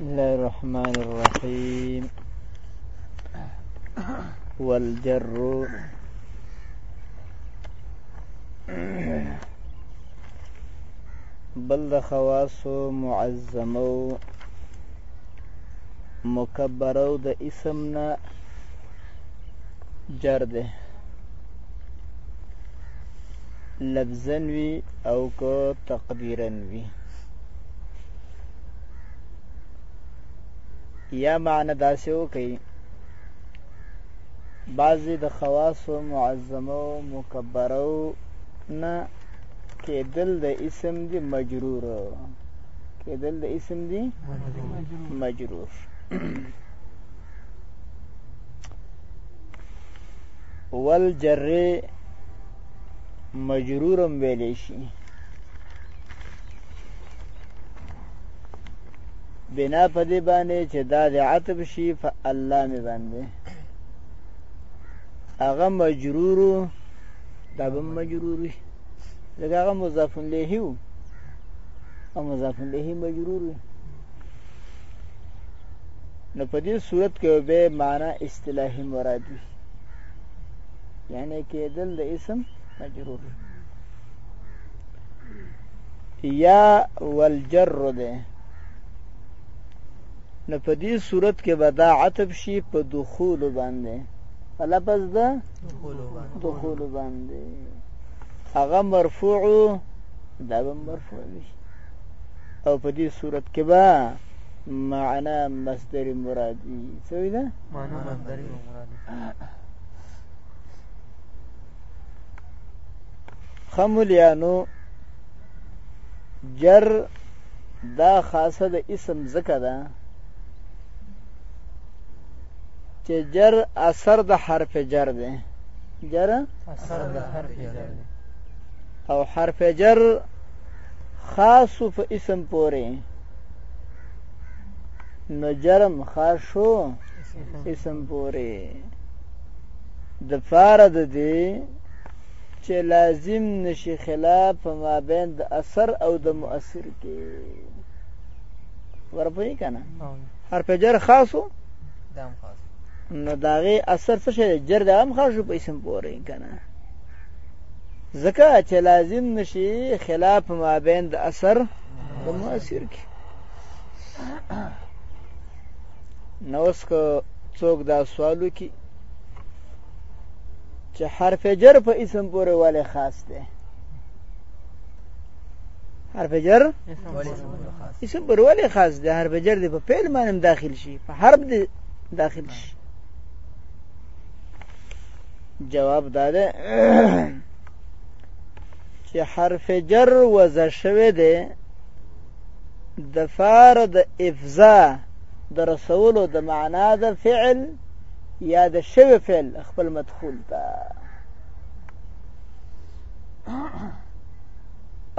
الله الرحمن الرحيم والجر بل د خواصو معظمو مکبرو د اسم نه جر ده لفظا وي او که تقدیرا وي یا معنی داسې وکړي بعضې د خواصو معظمو مکبرو نه کېدل د اسم دی مجرور کېدل د اسم دی مجرور والجر مجرورم ویلی شي بنا په دې باندې چې دا د عطب شي په الله مې باندې هغه مجرورو دا به مجرور وي لکه هغه مضاف الیه وو او مضاف الیه مجرور وي نو په دې صورت کې به معنا اصطلاحي مراد وي یعنی کېدل د اسم مجرور یا والجر ده نو په دې صورت کې به دا عطب شي په دخول باندې په لفظ د دخول باندې هغه مرفوع دا به مرفوع وي او په دې صورت کې به معنا مصدر مراد وي څه وي دا معنا مصدر مراد خمولیانو جر دا خاصه د اسم زکه ده چې جر اثر د حرف جر دی جر اثر د حرف جر دی او حرف جر خاص په اسم پورې نو جرم خاص شو اسم پورې د فار د دې چې لازم نشي خلاف په مابین د اثر او د مؤثر کې ورپوي کنه حرف جر خاصو دام خاص نو داغه اثر څه شي جر دام خاص شو په اسم پورې کنه زکه چې لازم نشي خلاف ما بین د اثر د مؤثر کې نو اوس کو څوک دا سوالو کې چې حرف جر په اسم پورې والے خاص دی حرف جر اسم پر ولې خاص دی حرف جر دی په فعل باندې داخل شي په حرف دی داخل شي جواب دا ده چې حرف جر وزه شوی دی د فار د افزا د رسولو د معنا د فعل یا د شوی فعل خپل مدخول ته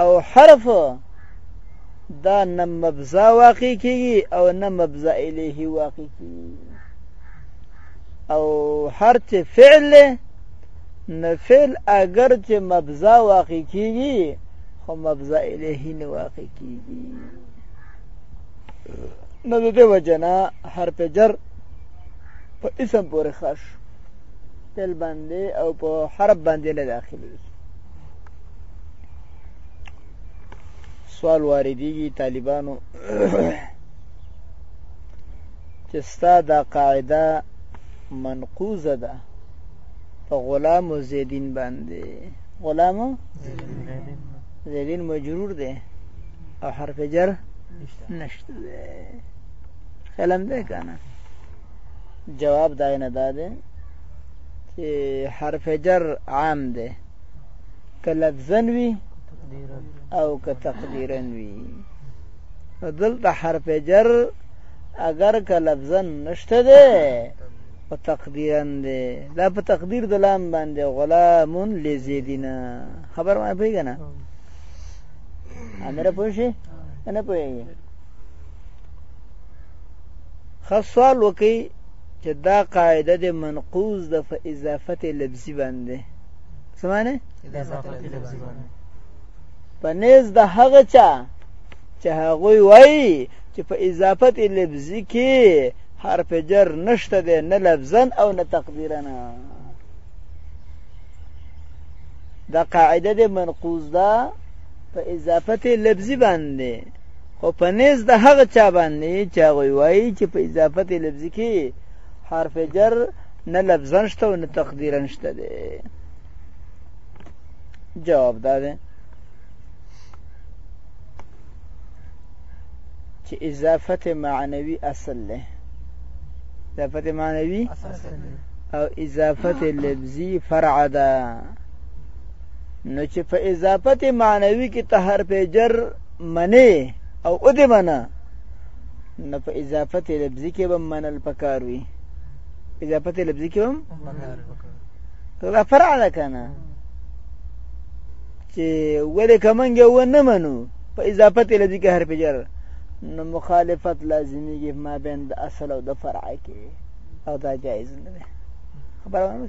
او حرف دا نه مبزا واقع کیږي او نه مبزا الیه واقع کیږي او هر چې فعل نه فعل اگر چې مبزا واقع کیږي خو مبزا الیه نه واقع کیږي نو د دې وجنا حرف جر په اسم پورې خاص تل باندې او په حرف باندې نه داخلي سوال واردېږي طالبانو چې ستا دا قاعده منقوزه ده په غلام زیدین باندې غلام زیدین مجرور دی او حرف جر نشته دی خلم ده کنه جواب داینه داده چې حرف جر عام ده که لفظن وي او که تقدیرن وي نو دلته حرف جر اگر که لفظن نشته ده او تقدیرن ده دا په تقدیر د لام باندې غلام لزیدنا خبر ما پوهیږي نه امره پوه شي نه پوهیږي خاص سوال وکي چې دا قاعده د منقوز د په اضافت لفظي باندې سمانه اضافت لفظي باندې په نيز د هغه چا چې هغه وای چې په اضافت لفظي کې حرف جر نشته ده نه لفظا او نه تقدیرا دا قاعده د منقوز ده په اضافت لفظي باندې خو په نس د هغه چا باندې چې هغه وایي چې په اضافت لفظ کې حرف جر نه لفظا شته او نه تقدیرا شته دی جواب دا دی چې اضافت معنوي اصل له اضافت معنوي او اضافت لفظي فرع ده نو چې په اضافت معنوي کې ته حرف جر منې او او دې منه نو په اضافت لفظي کې به منل پکار وي اضافت لفظي کې هم دا فرع ده که نه چې ولې که موږ یې ونه منو په اضافت لفظي کې حرف جر نو مخالفت لازمیږي ما بین د اصل او د فرع کې او دا جایز نه ده خبره ونه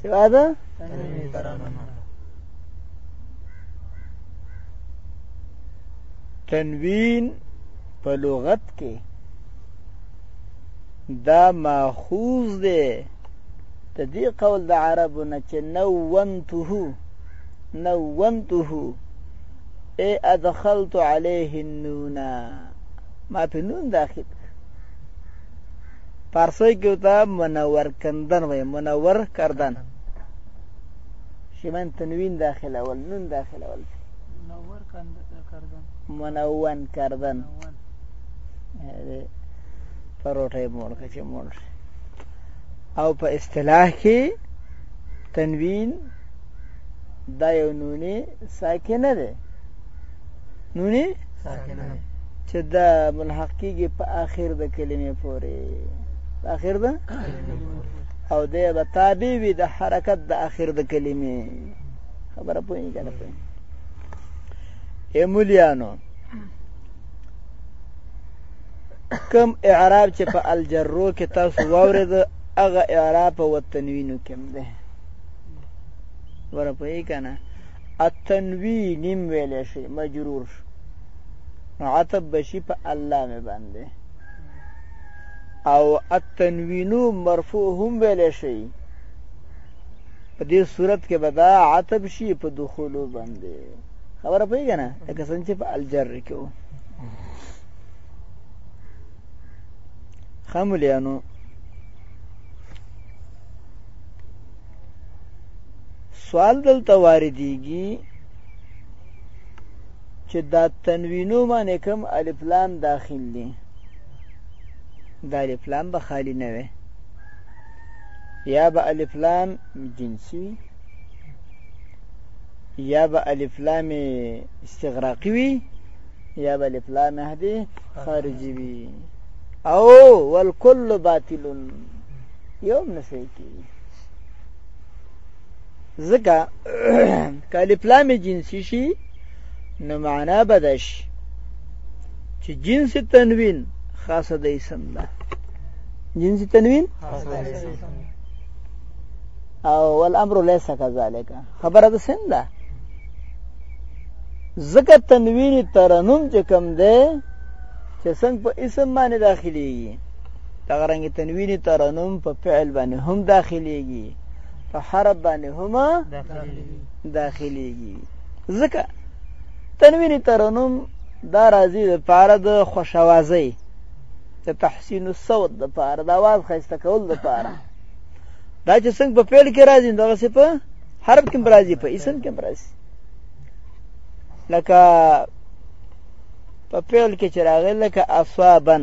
سوا ده تنوین په لغت کې دا ماخوذ دی د دې قول د عربو نه چې نونته نونته ای ادخلت عليه النون ما په نون داخل پارسۍ کې ته منور کندن وای منور کردن شیمن تنوین داخل اول نون داخل اول منور کردن منون کردن پروټه مور کې چې مور او په اصطلاح کې تنوین دا یو نونی ساکنه ده نونی ساکنه ده چې دا ملحق کیږي په آخر د کلمې پورې په آخر ده او دی به تابع وي د حرکت د آخر د کلمې خبره پوهې کنه پوهې ایمولیانو کم اعراب چې په الجرو کې تاسو واورید هغه اعراب په وتنوینو کې ده ور په یې کنه اتنوی نیم ویل شي مجرور شو نو عتب بشي په الله مې باندې او التنوینو مرفوع هم ویل شي په دې صورت کې به دا عتب شي په دخولو باندې خبره پوهېږې نه لکه څنګه چې په الجر کې و ښه مولیانو سوال دلته واردېږي چې دا تنوینو باندې کوم الف لام داخل دي دا الف لام به خالی نه وي یا به الف لام جنسی وي یا به الف لام استغراقی وي یا به الف لام هدي خارجي وي او والکل باطل یو هم نه صحیح کېږي ځکه که الفلام جنسي شي نو معنا به دا شي چې جنس تنوین خاصه د اسم ده جنس تنوین خاصه د اسم ده او والامر ليس كذلك خبره د سن ده زکه تنوین ترنم چې کم ده چې څنګه په اسم باندې داخلي دغه رنګ تنوین ترنم په فعل باندې هم داخليږي په حرف باندې هم داخليږي ځکه تنوین ترنم دا راځي د پاره د خوشوازي د تحسین الصوت د پاره د आवाज خسته کول د پاره دا چې څنګه په فعل کې راځي دغه څه په حرف کې راځي په اسم کې راځي لکه په فعل کې چې راغلی لکه اصابن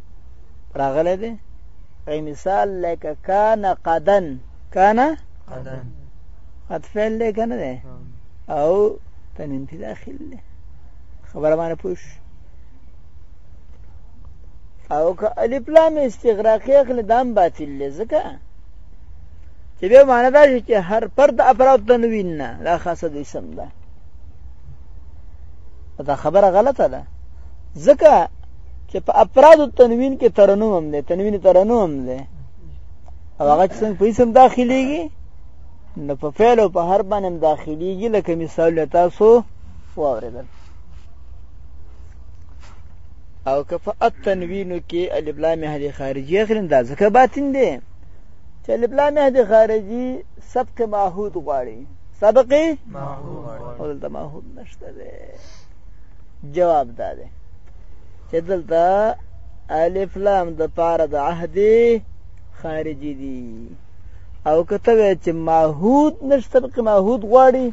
راغله دي اي مثال لك كان قدن كان قدن قد فعل لك نه ده او تنين في داخل ده خبر ما نفوش او که الف لام استغراقی اخلي دام باطل دی ځکه چې به معنی دا شي چې هر فرد افراد تنوین نه دا خاصه د اسم ده دا خبره غلطه ده ځکه چې په افراد تنوین کې ترنم هم دی تنوین ترنم هم دی او هغه څنګه په اسم داخليږي نو په فعل او په هر باندې داخليږي لکه مثال تاسو واوریدل او که په التنوین کې الف لام هدي خارجي اخرین دا ځکه باطن دی چې الف لام هدي خارجي سبق معهود غواړي سبق معهود غواړي او دلته معهود نشته دی جواب دا دی چې دلته الف لام د پاره د عهد خارجي دي او کته وی چې ماحود نشته په ماحود غواړي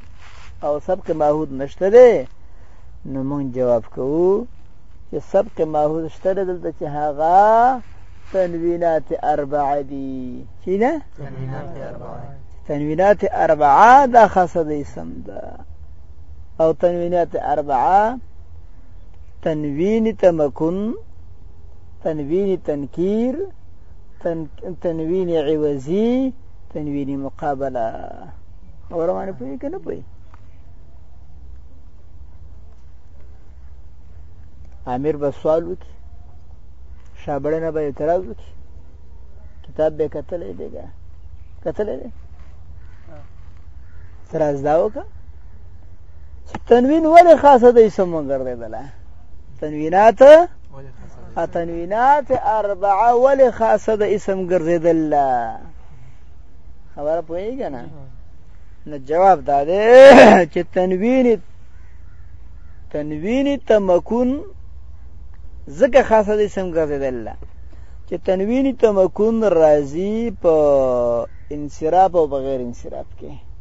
او سبق ماحود نشته دی نو مونږ جواب کوو چې سبق ماحود شته دلته چې هغه تنوینات اربعه دي چې نه تنوینات اربعه تنوینات اربعه دا خاصه دي سم ده او تنوینات اربعه تنوین تمکن تنوین تنکیر تن... تنوین عوضی تنوین مقابله خبره باندې پوهېږي که نه پوهېږي امیر به سوال وکړي شابړنه به اعتراض وکړي کتاب به کتلی دی که کتلی دی اعتراض دا وکړه چې تنوین ولې خاصه دی سم وګرځېدله تنوینات تنوینات اربعه ولې خاصه د اسم ګرځېدل خبره پوهېږي نه نو جواب دا دی چې تنوین تنوین تمکن ځکه خاصه د اسم ګرځېدل چې تنوین تمکن راځي په انصراف او بغیر انصراف کې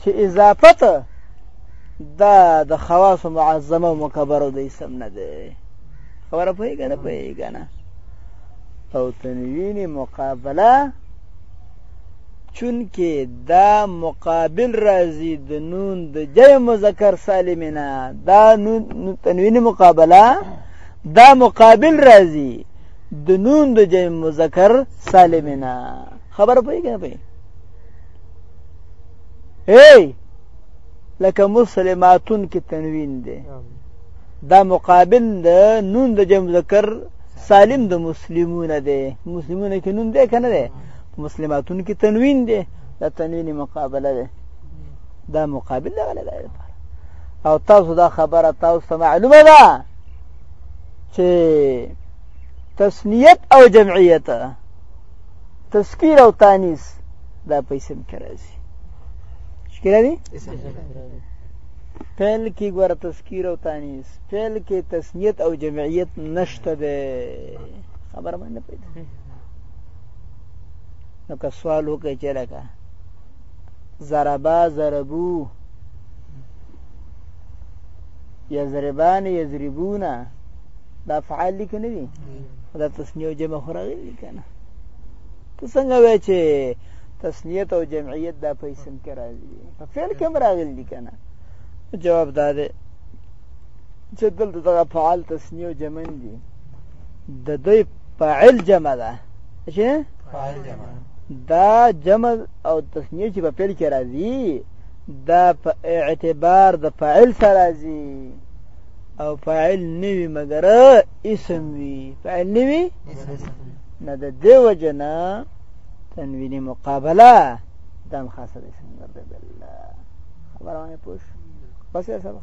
چې اضافه ته دا د خواص معظمه مکبره د اسم نه دی خبره پوهېږه نه پوهېږه نه او تنوین مقابله چونکه دا مقابل راځي د نون د جای مذکر سالم نه دا نون تنوین مقابله دا مقابل راځي د نون د جای مذکر سالم نه خبره پوي کنه پوي هی لکه مسلماتون کې تنوین دی دا مقابل د نون د جمع ذکر سالم د مسلمون دی مسلمون کې نون دی کنه دی مسلماتون کې تنوین دی دا تنوین مقابله ده دا مقابل ده ولا ده او تاسو دا خبره تاسو معلومه ده چې تسنیت او جمعیت تذکیر او تانیس دا په اسم کې راځي شکر دی فعل کې ګور تذکیر او تانیس فعل کې تسنیت او جمعیت نشته ده خبر باندې پیدا نو که سوال وکړي چې لکه ضربا ضربو یضربان یضربونا دا فعال لیکو نه دي دا تسنیه او جمع خو راغلي که نه ته څنګه وایې چې تسنیت او جمعیت دا په اسم کې راځي په فعل کې هم راغلي دي که نه جواب دا دی چې دلته دغه فعال تسنیه او جمع دي د دوی فاعل جمع ده چې فاعل جمع دا جمع او تسنیه چې په فعل کې راځي دا په اعتبار د فاعل سره راځي او فاعل نه وي مګر اسم وي فاعل نه وي نه د دې وجه نه تنویني مقابله دام خاصه ده څنګه ده بل خبره مې پوښ بس یې سبق